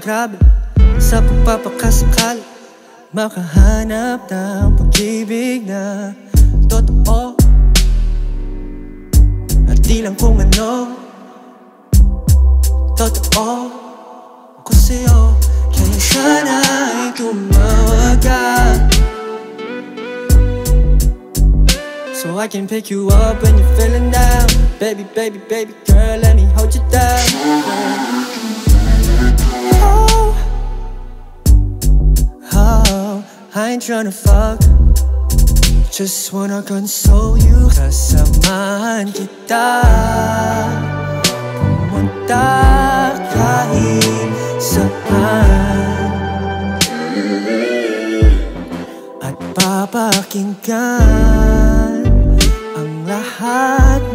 ng grabe. Sa pagpapakasakal Makahanap ng pag-ibig na Totoo. At di lang kung ano Totoo. Ako sa'yo Kaya sana'y tumawag ka So I can pick you up when you're feeling down. Baby, baby, baby girl, let me hold you down Oh, oh I ain't tryna fuck. Just wanna console you. Kasamahan kita Pumunta kahit saan At papakinggan Ang lahat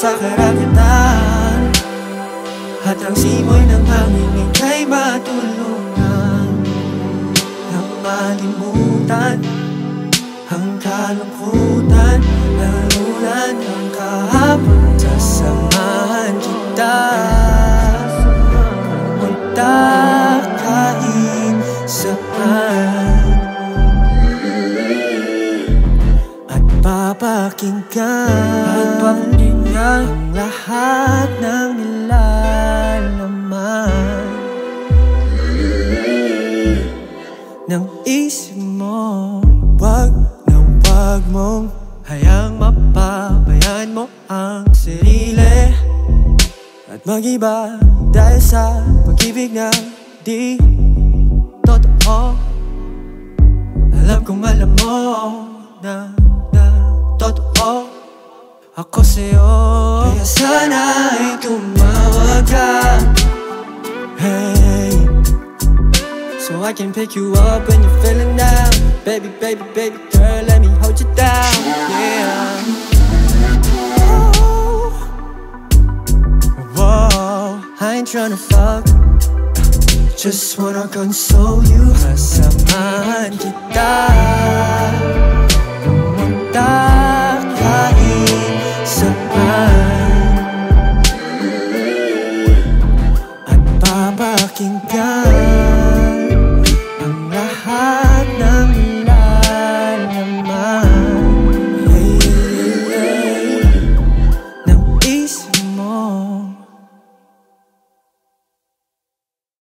sa karagatan At ang simoy ng hangin ika'y matulungan. Na malimutan ang kalungkutan Nalulan ng kahapon Sasamahan kita. Pumunta kahit saan At papakinggan. At papakinggan Ng isip mo Wag na wag mong Hayang mapabayaan mo ang sarili. At magiba dahil sa pag-ibig na di totoo. Alam kong alam mo na, na totoo. Ako sa'yo Kaya sana'y tumawag ka I can pick you up when you're feeling down. Baby, baby, baby girl, let me hold you down. Yeah. Oh, Whoa, I ain't tryna fuck. Just wanna console you. Cause